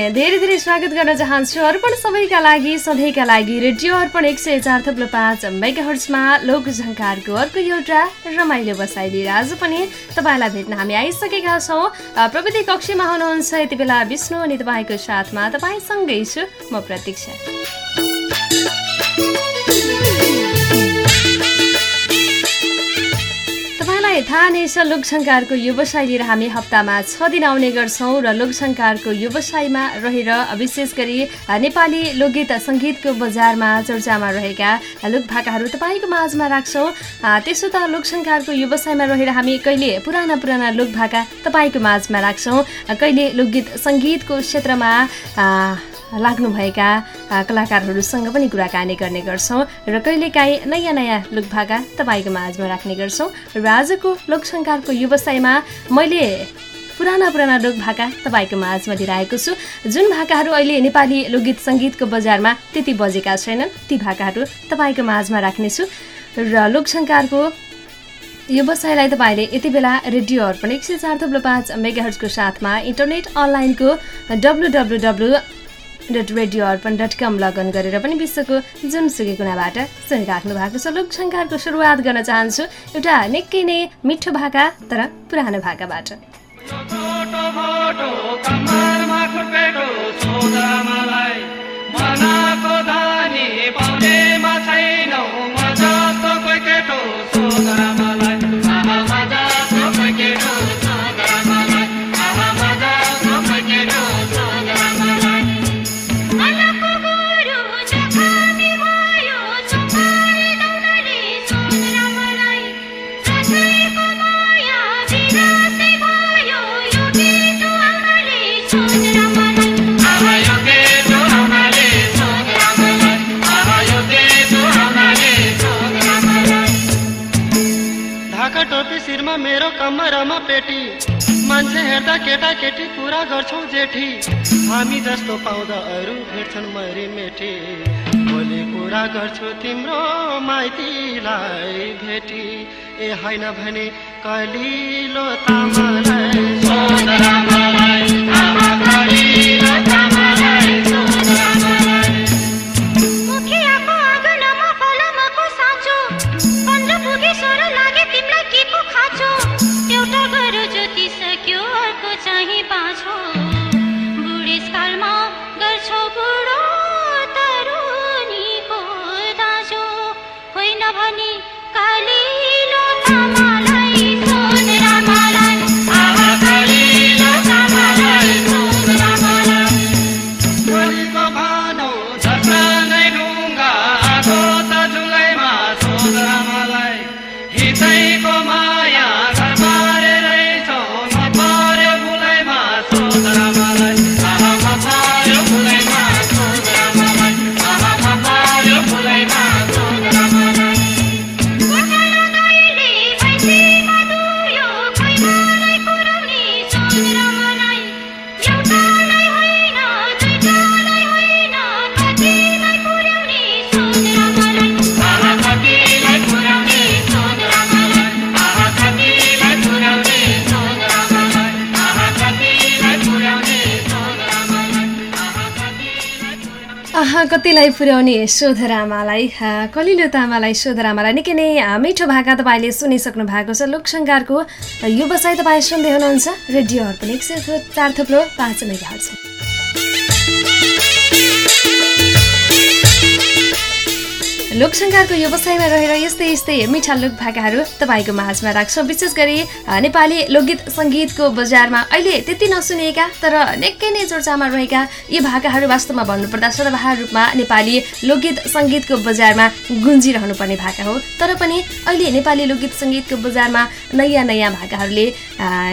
धेरै धेरै स्वागत गर्न चाहन्छु। अर्पण सबैका लागि सधैँका लागि रेडियो अर्पण एक सय चार थप्लो पाँच मेगा हर्समा लोकझङ्कारको अर्को एउटा रमाइलो बसाइ लिएर आज पनि तपाईँलाई भेट्न हामी आइसकेका छौँ। प्रविधि कक्षमा हुनुहुन्छ। यति बेला विष्णु अनि तपाईँको साथमा तपाईँसँगै छु। म प्रतीक्षा। तपाईँलाई थाहा नै छ लोकसङ्कारको व्यवसाय लिएर हामी हप्तामा छ दिन आउने गर्छौँ र लोकसङ्कारको व्यवसायमा रहेर विशेष गरी नेपाली लोकगीत सङ्गीतको बजारमा चर्चामा रहेका लोकभाकाहरू तपाईँको माझमा राख्छौँ। त्यसो त लोकसङ्कारको व्यवसायमा रहेर हामी कहिले पुराना पुराना लोकभाका तपाईँको माझमा राख्छौँ। कहिले लोकगीत सङ्गीतको क्षेत्रमा लाग्नुभएका कलाकारहरूसँग पनि कुराकानी गर्ने गर्छौँ र कहिलेकाहीँ नयाँ नयाँ लुकभाका तपाईँको माझमा राख्ने गर्छौँ र आजको लोकसङ्कारको व्यवसायमा मैले पुराना पुराना लोक भाका तपाईँको माझमा लिएर आएको छु। जुन भाकाहरू अहिले नेपाली लोकगीत सङ्गीतको बजारमा त्यति बजेका छैनन् ती भाकाहरू तपाईँको माझमा राख्नेछु र लोकसङ्कारको व्यवसायलाई तपाईँले यति बेला रेडियो अर्पण एक सय चार थप्लो पाँच मेगाहर्सको साथमा इन्टरनेट अनलाइनको W W W dot radio Arpan dot com login गरेर पनि विश्वको जुनसुकै कुनाबाट सुनिराख्नु भएको छ। लोकसङ्कारको सुरुवात गर्न चाहन्छु एउटा निकै नै मिठो भाका तर पुरानो भाकाबाट। हेर्दा केटा केटी कुरा गर्छौ जेठी। हामी जस्तो पाउँदा अरू भेट्छन् मरि मेटी भोलि कुरा गर्छु तिम्रो माइतीलाई भेटी। ए होइन भने कलिलो चाहिँ कतिलाई पुर्याउने सोधरामालाई कलिलो तामालाई सोधरामालाई निकै नै मिठो भाका तपाईँले सुनिसक्नु भएको छ लोकसङ्कारको व्यवसाय तपाईँ सुन्दै हुनुहुन्छ रेडियो अर्पण एक सय चार थुप्रो पाँच मेगा लोकसङ्कारको व्यवसायमा रहेर यस्तै यस्तै मिठा लोक भाकाहरू तपाईँको माझमा राख्छौँ। विशेष गरी नेपाली लोकगीत सङ्गीतको बजारमा अहिले त्यति नसुनिएका तर निकै नै चर्चामा रहेका यी भाकाहरू वास्तवमा भन्नुपर्दा सदाबहार रूपमा नेपाली लोकगीत सङ्गीतको बजारमा गुन्जिरहनु पर्ने भाका हो। तर पनि अहिले नेपाली लोकगीत सङ्गीतको बजारमा नयाँ नयाँ भाकाहरूले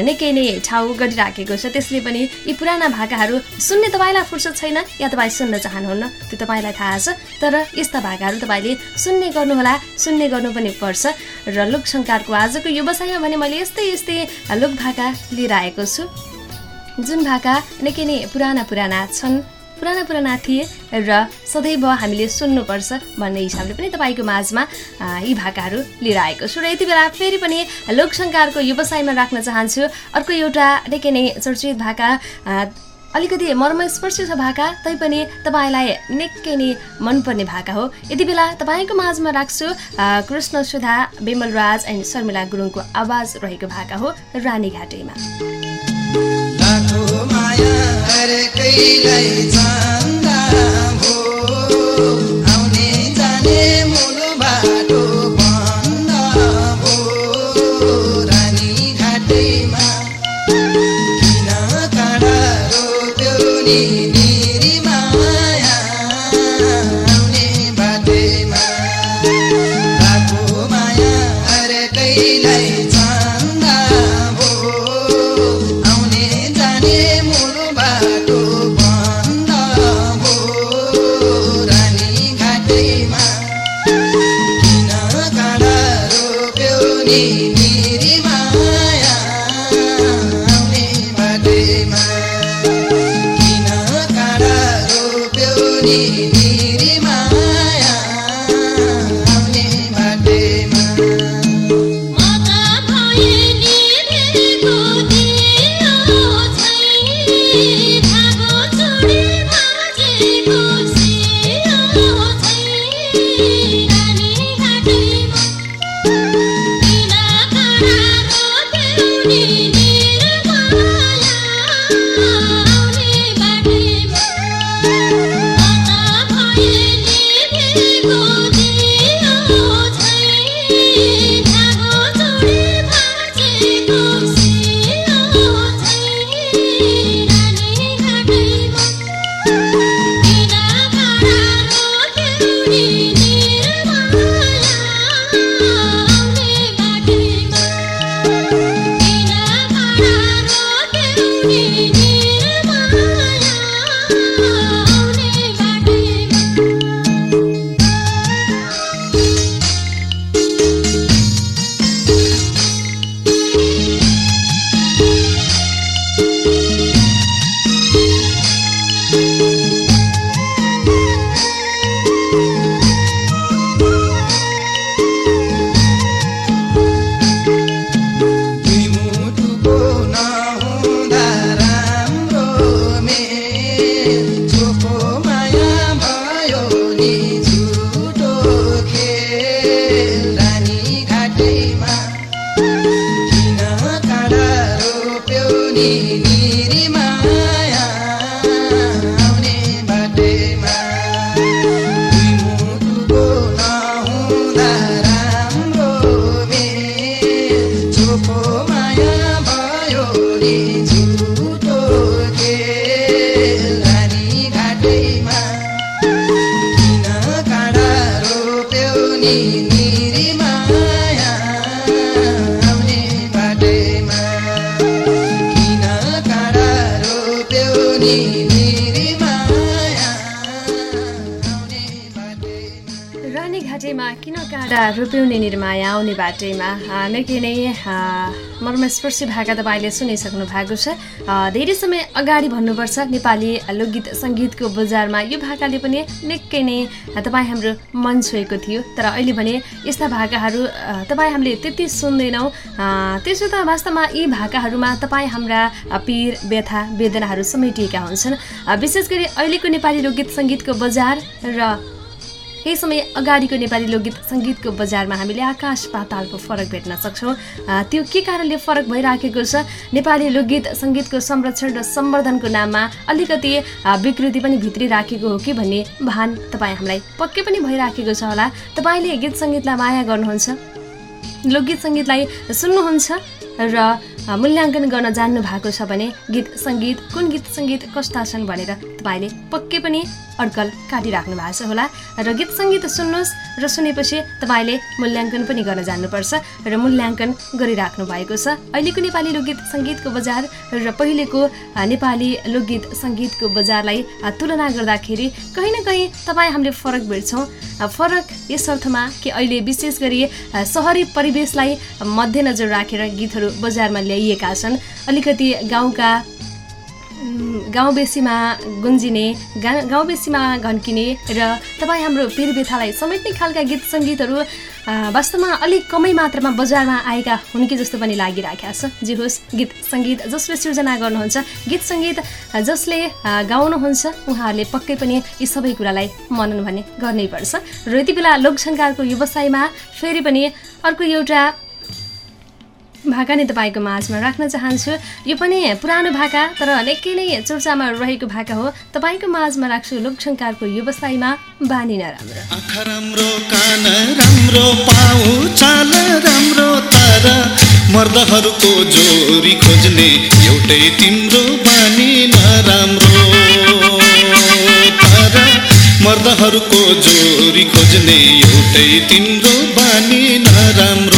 निकै नै ठाउँ गरिराखेको छ। त्यसले पनि यी पुराना भाकाहरू सुन्ने तपाईँलाई फुर्सद छैन या तपाईँ सुन्न चाहनुहुन्न त्यो तपाईँलाई थाहा छ। तर यस्ता भाकाहरू तपाईँले सुन्ने गर्नुहोला सुन्ने गर्नु पनि पर्छ। र लोकसङ्कारको आजको व्यवसायमा भने मैले यस्तै यस्तै लोक भाका लिएर आएको छु। जुन भाका निकै नै पुराना पुराना छन् पुराना पुराना थिए र सदैव हामीले सुन्नुपर्छ भन्ने हिसाबले पनि तपाईँको माझमा यी भाकाहरू लिएर आएको छु। र यति बेला फेरि पनि लोकसङ्कारको व्यवसायमा राख्न चाहन्छु। अर्को एउटा निकै नै चर्चित भाका अलिकति मर्मस्पर्शी छ भाका तैपनि तपाईँलाई निकै नै मनपर्ने भाका हो। यति बेला तपाईँको माझमा राख्छु कृष्ण सुधा विमल राज एन्ड शर्मिला गुरुङको आवाज रहेको भाका हो रानी घाटेमा। लाखो माया हरेकैलाई चाहन्दा भो आउने जाने काँडा रोप्यौने निर्माया आउने बाटैमा। निकै नै मर्मस्पर्शी भाका तपाईँले सुनिसक्नु भएको छ। धेरै समय अगाडि भन्नुपर्छ नेपाली लोकगीत सङ्गीतको बजारमा यो भाकाले पनि निकै नै तपाईँ हाम्रो मन छोएको थियो। तर अहिले भने यस्ता भाकाहरू तपाईँ हामीले त्यति सुन्दैनौँ। त्यसो त वास्तवमा यी भाकाहरूमा तपाईँ हाम्रा पीर व्यथा वेदनाहरू समेटिएका हुन्छन्। विशेष गरी अहिलेको नेपाली लोकगीत सङ्गीतको बजार र केही समय अगाडिको नेपाली लोकगीत सङ्गीतको बजारमा हामीले आकाश पातालको फरक भेट्न सक्छौँ। त्यो के कारणले फरक भइराखेको छ? नेपाली लोकगीत सङ्गीतको संरक्षण र सम्वर्धनको नाममा अलिकति विकृति पनि भित्री राखेको हो कि भन्ने भान तपाईँ हामीलाई पक्कै पनि भइराखेको छ होला। तपाईँले गीत सङ्गीतलाई माया गर्नुहुन्छ? लोकगीत सङ्गीतलाई सुन्नुहुन्छ र मूल्याङ्कन गर्न जान्नु भएको छ भने गीत सङ्गीत कुन गीत सङ्गीत कस्ता छन् भनेर तपाईँले पक्कै पनि अड्कल काटिराख्नु भएको छ होला। र गीत सङ्गीत सुन्नुहोस् र सुनेपछि तपाईँले मूल्याङ्कन पनि गर्न जान्नुपर्छ र मूल्याङ्कन गरिराख्नु भएको छ। अहिलेको नेपाली लोकगीत सङ्गीतको बजार र पहिलेको नेपाली लोकगीत सङ्गीतको बजारलाई तुलना गर्दाखेरि कहीँ न कहीँ तपाईँ हामीले फरक भेट्छौँ। फरक यस अर्थमा कि अहिले विशेष गरी सहरी परिवेशलाई मध्यनजर राखेर गीतहरू बजारमा ल्याइएका छन्। अलिकति गाउँका उम्, गाउँ बेसीमा गुन्जिने गा गाउँ बेसीमा घन्किने र तपाईँ हाम्रो पेर व्यथालाई समेट्ने खालका गीत सङ्गीतहरू वास्तवमा अलिक कमै मात्रामा बजारमा आएका हुन् कि जस्तो पनि लागिरहेको छ। जे होस् गीत सङ्गीत जसले सिर्जना गर्नुहुन्छ गीत सङ्गीत जसले गाउनुहुन्छ उहाँहरूले पक्कै पनि यी सबै कुरालाई मनन भने गर्नैपर्छ र यति बेला लोकसङ्कारको व्यवसायमा फेरि पनि अर्को एउटा भाका नै तपाईँको माझमा राख्न चाहन्छु। यो पनि पुरानो भाका तर निकै नै चर्चामा रहेको भाका हो। तपाईँको माझमा राख्छु लोकसङ्कारको व्यवसायमा बानी नराम्रो राम्रो। पाउ चाल राम्रो तर जोरी खोज्ने एउटै तिम्रो बानी नराम्रो तर मर्दहरूको जोरी खोज्ने एउटै तिम्रो बानी नराम्रो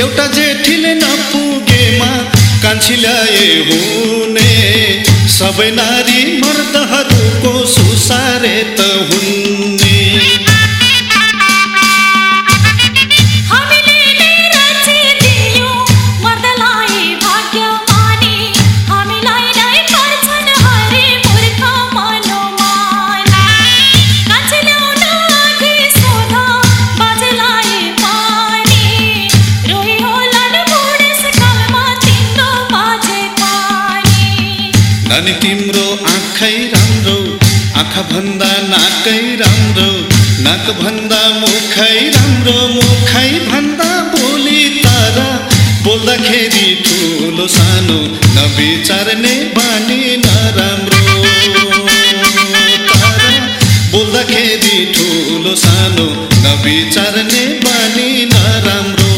एउटा जेठीले नपुगेमा कान्छी ल्याए हुने। सबै नारी मर्दहरूको सुसारे त हुन्ने नानी तिम्रो आँखै राम्रो आँखा भन्दा नाकै राम्रो नाक भन्दा मुखै राम्रो मुखै भन्दा बोली तर बोल्दाखेरि ठुलो सानो नविचार्ने बानी नराम्रो तर बोल्दाखेरि ठुलो सानो नविचार्ने बानी नराम्रो।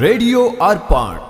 रेडियो अर्पण।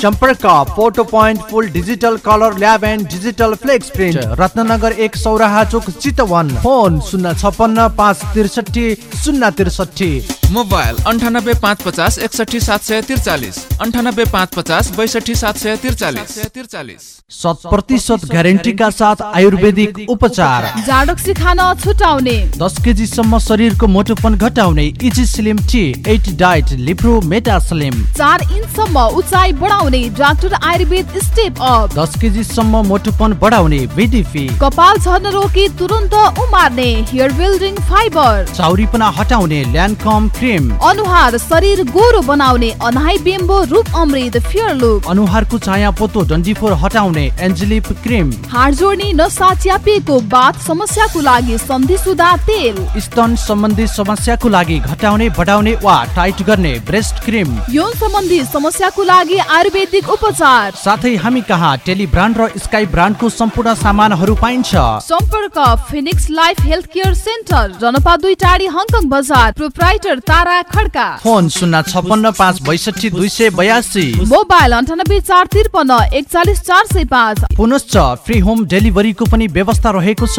सम्पर्क photo point full digital colour lab and digital flex print. Ratnanagar एक सौराहा चोक चितवन। फोन शून्य छपन्न पाँच त्रिसठी शून्य त्रिसठी मोबाइल अन्ठानब्बे पाँच पचास एकसठी सात सय त्रिचालिस अन्ठानब्बे पाँच पचास बैसठी सात सय त्रिचालिस। त्रिचालिस शत प्रतिशत ग्यारेन्टीका साथ आयुर्वेदिक उपचार। जाडक्सी खान छुटाउने। दस केजीसम्म शरीरको मोटोपन घटाउने easy slim tea at diet Lipro meta slim. चार इन्चसम्म उचाइ बढाउने डाक्टर आयुर्वेद स्टेप अप। दस केजीसम्म मोटोपन बढाउने बिडिपी कपाल झर्न रोकी तुरन्त उमार्ने हेयर बिल्डिङ फाइबर। चाउरीपना हटाउने ल्यान्डकम क्रिम अनुहार शरीर गोरो बनाउने अनाइ बेम्बो रूप अमृत फेयर लुक अनुहारको चाया पोतो डन्डीफोर हटाउने एन्जेलिप क्रिम। हाड जोड्ने नसा च्यापिएको बाथ समस्याको लागि सन्धि सुधा तेल। स्तन सम्बन्धी समस्याको लागि घटाउने बढाउने वा टाइट गर्ने ब्रेस्ट क्रिम। यौन सम्बन्धी समस्याको लागि आयुर्वेदिक उपचार। साथै हामी कहाँ टेली ब्रान्ड र स्काई ब्रान्डको सम्पूर्ण सामानहरू पाइन्छ। सम्पर्क Phoenix life health care centre जनपा दुई टाढी हङकङ बजार प्रोप्राइटर तारा खड्का। फोन शून्य छपन्न पाँच बैसठी दुई सय बयासी। मोबाइल अन्ठानब्बे चार त्रिपन्न एकचालिस चार सय पाँच। पुनश्च फ्री होम डेलिभरीको पनि व्यवस्था रहेको छ।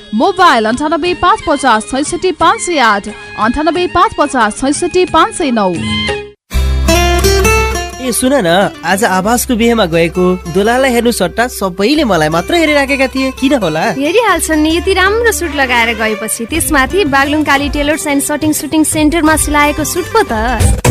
मोबाइल अन्ठानब्बे पाँच पचास छैसठी पाँच सय आठ अन्ठानब्बे पाँच पचास छैसठी पाँच सय नौ। ए सुन न आज आवासको बिहेमा गएको दोलालाई हेर्नु सट्टा सबैले मलाई मात्र हेरिराखेका थिए। किन होला? हेरिहाल्छन् नि यति राम्रो सुट लगाएर गएपछि त्यसमाथि Baglung Kali tailors and shirting suiting सेन्टरमा सिलाएको सुट पो त।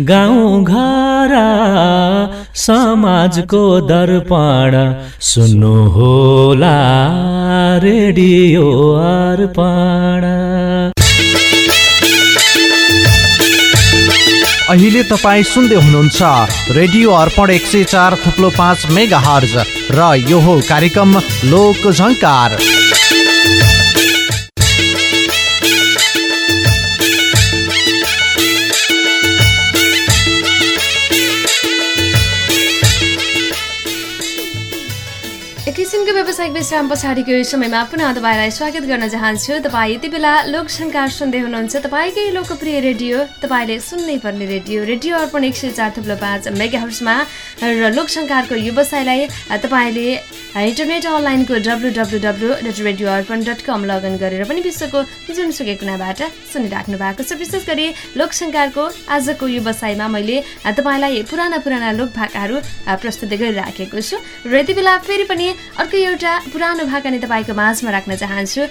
गाउँ घर समाजको दर्पण सुन्नु होला रेडियो अर्पण। अहिले तपाईँ सुन्दै हुनुहुन्छ रेडियो अर्पण एक सय चार थुप्लो पाँच मेगा हर्ज र यो हो कार्यक्रम लोक झङ्कार व्यावसायिक विश्राम पछाडिको यो समयमा पुनः तपाईँलाई स्वागत गर्न चाहन्छु। तपाईँ यति बेला लोकसङ्कार सुन्दै हुनुहुन्छ। तपाईँकै लोकप्रिय रेडियो तपाईँले सुन्नै पर्ने रेडियो रेडियो अर्पण एक सय चार थुप्रो पाँच मेगा हर्समा र लोकसङ्कारको व्यवसायलाई तपाईँले इन्टरनेट अनलाइनको W W W dot radio Arpan dot com login गरेर पनि विश्वको जुनसुकै कुनाबाट सुनिराख्नु भएको छ। विशेष गरी लोकसङ्कारको आजको व्यवसायमा मैले तपाईँलाई पुराना पुराना लोक भाकाहरू प्रस्तुत गरिराखेको छु। र यति बेला फेरि पनि अर्को एउटा एउटा पुरानो भाका नै तपाईँको माझमा राख्न चाहन्छु।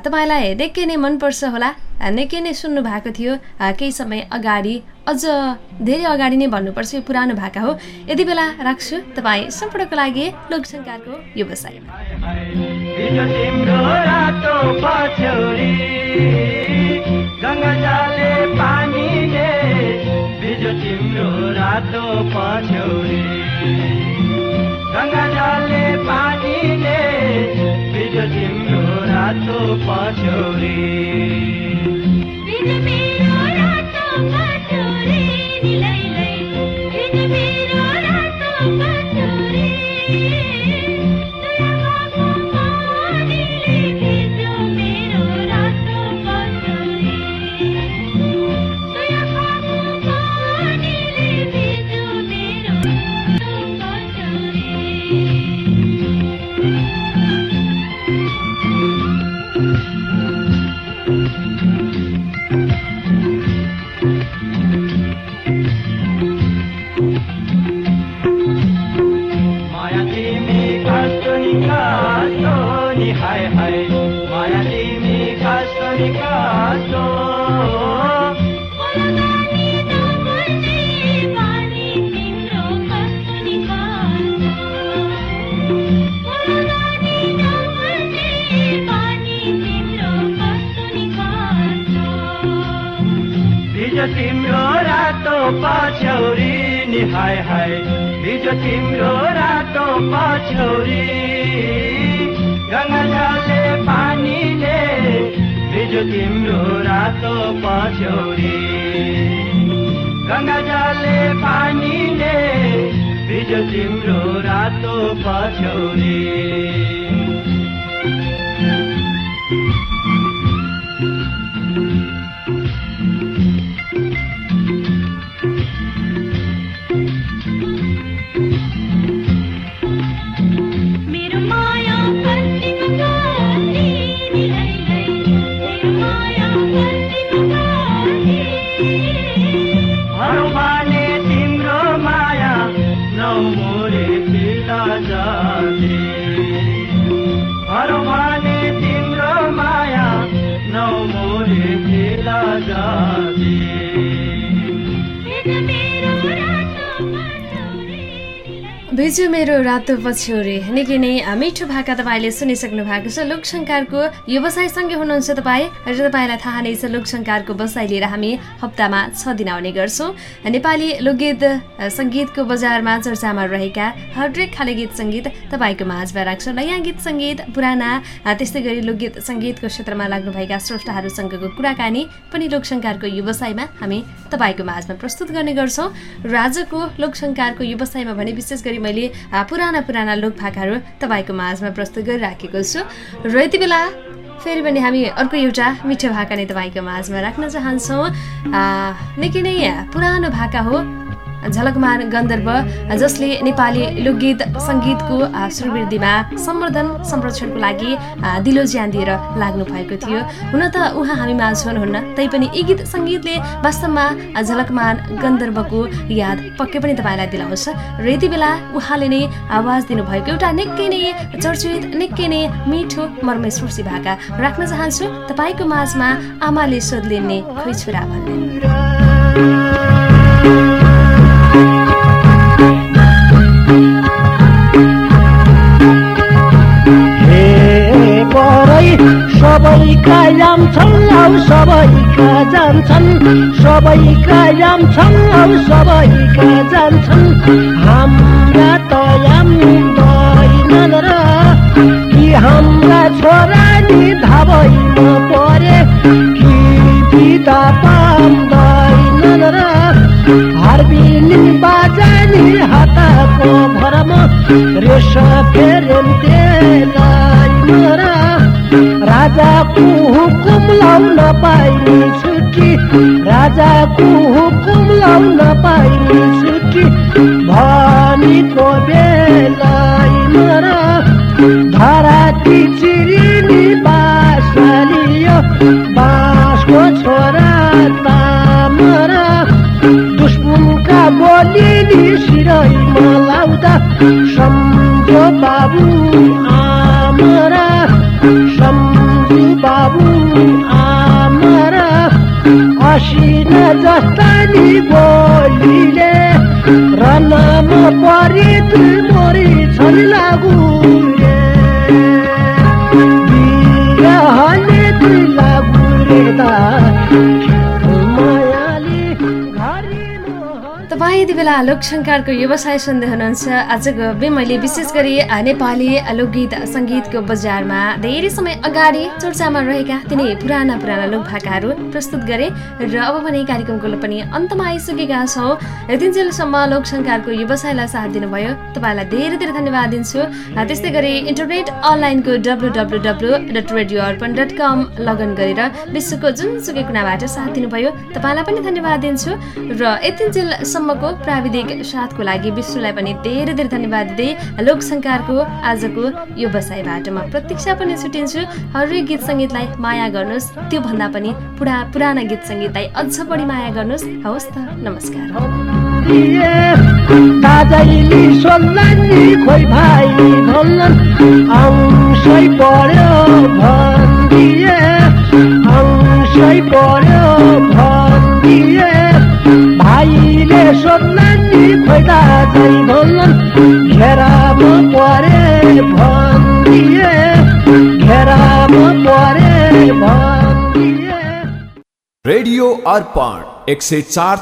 तपाईँलाई निकै नै मनपर्छ होला। निकै नै सुन्नु भएको थियो। केही समय अगाडि अझ धेरै अगाडि नै भन्नुपर्छ यो पुरानो भाका हो। यति बेला राख्छु तपाईँ सम्पूर्णको लागि लोकसङ्कारको व्यवसायमा हिजो तिम्रो रातो पछ्यौरी गङ्गा जाले पानीले बिजो तिम्रो रातो बिजो तिम्रो रातो पछ्यौरी तिम्रो रातो पछ्यौरी गङ्गा जलले पानीले हिजो तिम्रो रातो पछ्यौरी पिता जाति भिजु मेरो रातो पछ्यौरे। निकै नै मिठो भाका तपाईँले सुनिसक्नु भएको छ। लोकसङ्कारको व्यवसायसँगै हुनुहुन्छ तपाईँ र तपाईँलाई थाहा नै छ लोकसङ्कारको बसाइ लिएर हामी हप्तामा छ दिन आउने गर्छौँ। नेपाली लोकगीत सङ्गीतको बजारमा चर्चामा रहेका हरेक खाले गीत सङ्गीत तपाईँको माझमा राख्छौँ। नयाँ गीत सङ्गीत पुराना त्यस्तै गरी लोकगीत सङ्गीतको क्षेत्रमा लाग्नुभएका स्रष्टाहरूसँगको कुराकानी पनि लोकसङ्कारको व्यवसायमा हामी तपाईँको माझमा प्रस्तुत गर्ने गर्छौँ। र आजको लोकसङ्कारको व्यवसायमा भने विशेष गरी मैले पुराना पुराना लोकभाकाहरू तपाईँको माझमा प्रस्तुत गरिराखेको छु। र यति बेला फेरि पनि हामी अर्को एउटा मिठो भाका नै तपाईँको माझमा राख्न चाहन्छौँ। निकै नै पुरानो भाका हो। झलकमान गन्धर्व जसले नेपाली लोकगीत सङ्गीतको अ, सुरवृद्धिमा सम्वर्धन संरक्षणको लागि दिलो ज्यान दिएर लाग्नु भएको थियो। हुन त उहाँ हामी माझ हुनुहुन्न तैपनि यी गीत सङ्गीतले वास्तवमा झलकमान गन्धर्वको याद पक्कै पनि तपाईँलाई दिलाउँछ। र यति बेला उहाँले नै आवाज दिनुभएको एउटा निकै नै चर्चित निकै नै मिठो मर्मेस्पर्शी भाका राख्न चाहन्छु। तपाईँको माझमा आमाले सोध्लिने खोइ छोरा भन्ने। परै सबैका जान्छन् औ सबैका जान्छन् सबैका जान्छन् औ सबैका जान्छन् हाम्रा त जान्दैनन् र कि हाम्रा छोरा नि परे कि बिदा पाउँदैनन् र हार्बिनी बाजानी हातको भरमा रेस मरा রাজাকু হুকুম লাম না পাইনি ছুটি রাজাকু হুকুম লাম না পাইনি ছুটি। ভানি কবে লাই মারা? ধরাতি চিরিনি বাসালিয় বাসকো ছোরা তামরা দুশ্মনকা বলিনি শিরাই মালাউদা সম্ভ বাবু আমরা সম বাবু, আমরা অসীন দস্তানি বলিলে রানাম পরে তুই মরি ছড়ি লাগু হলে তুই লাগু রে দা यति बेला लोकसङ्कारको व्यवसाय सुन्दै हुनुहुन्छ। आजको बे मैले विशेष गरी नेपाली लोकगीत सङ्गीतको बजारमा धेरै समय अगाडि चर्चामा रहेका तिनै पुराना पुराना लोकभाकाहरू प्रस्तुत गरे र अब भने कार्यक्रमको पनि अन्तमा आइसकेका छौँ। यतिन्जेलसम्म लोकसङ्कारको व्यवसायलाई साथ दिनुभयो। तपाईँलाई धेरै धेरै धन्यवाद दिन्छु। त्यस्तै गरी इन्टरनेट अनलाइनको W W W dot radio Arpan dot com login गरेर विश्वको जुनसुकै कुनाबाट साथ दिनुभयो। तपाईँलाई पनि धन्यवाद दिन्छु। र यतिन्जेलसम्मको प्राविधिक साथको लागि विश्वलाई पनि धेरै धेरै धन्यवाद दिँदै लोकसङ्कारको आजको व्यवसायबाट म प्रतीक्षा पनि छुटिन्छु। हरेक गीत सङ्गीतलाई माया गर्नुहोस्। त्योभन्दा पनि पुरा पुराना गीत सङ्गीतलाई अझ बढी माया गर्नुहोस्। हवस् त नमस्कार। 的人，大义的说男女快打在一头人，看他们过的胖的人，看他们过的胖的人。રેડિયો અર્પણ એકસે ચાર